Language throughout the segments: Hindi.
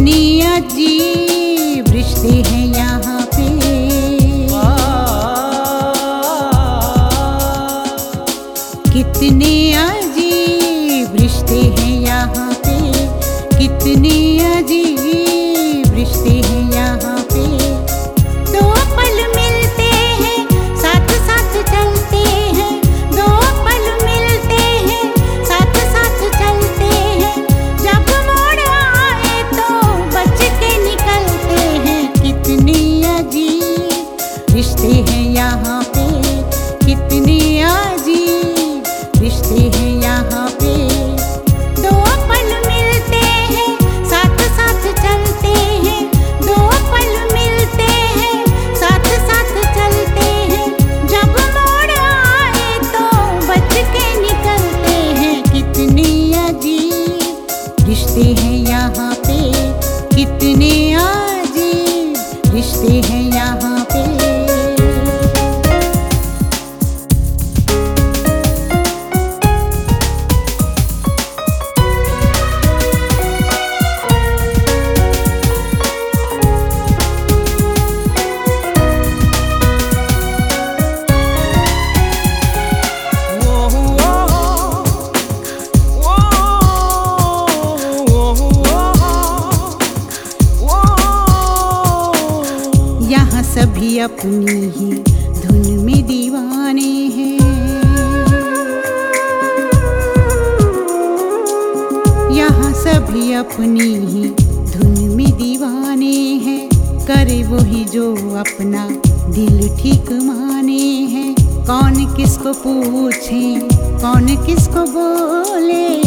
कितनी अजीब रिश्ते हैं यहाँ पे। कितने अजीब रिश्ते हैं यहाँ पे। कितनी अजीब रिश्ते हैं यहाँ पे। कितने आजीब रिश्ते हैं अपनी ही धुन में दीवाने हैं। यहाँ सभी अपनी ही धुन में दीवाने हैं। करे वही जो अपना दिल ठीक माने हैं। कौन किसको पूछे, कौन किसको बोले?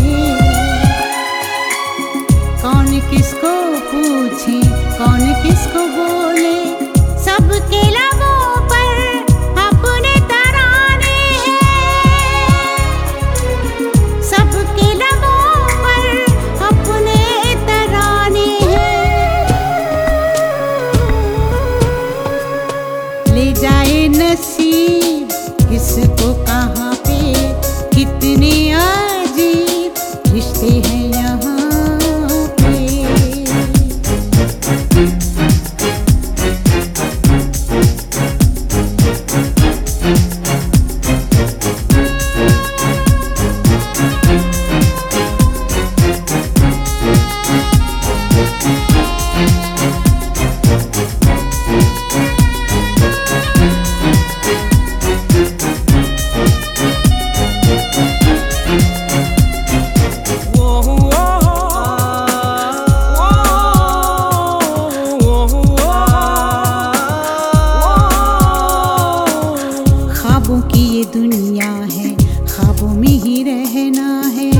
दुनिया है, ख्वाबों में ही रहना है।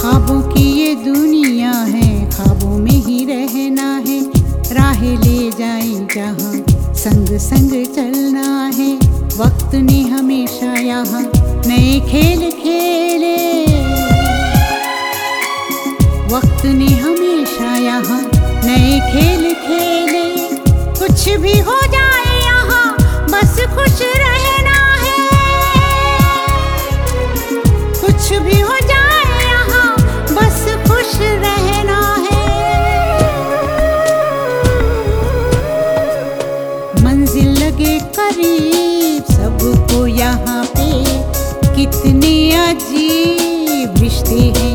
ख्वाबों की ये दुनिया है, ख्वाबों में ही रहना है। राह ले जाए जहाँ संग संग चलना है। वक्त ने हमेशा यहाँ नए खेल खेले। वक्त ने हमेशा यहाँ नए खेले कुछ भी हो जाए यहाँ, बस खुश रहना है। कुछ भी हो जाए यहाँ, बस खुश रहना है। मंजिल लगे करीब सबको यहाँ पे, कितने अजीब रिश्ते हैं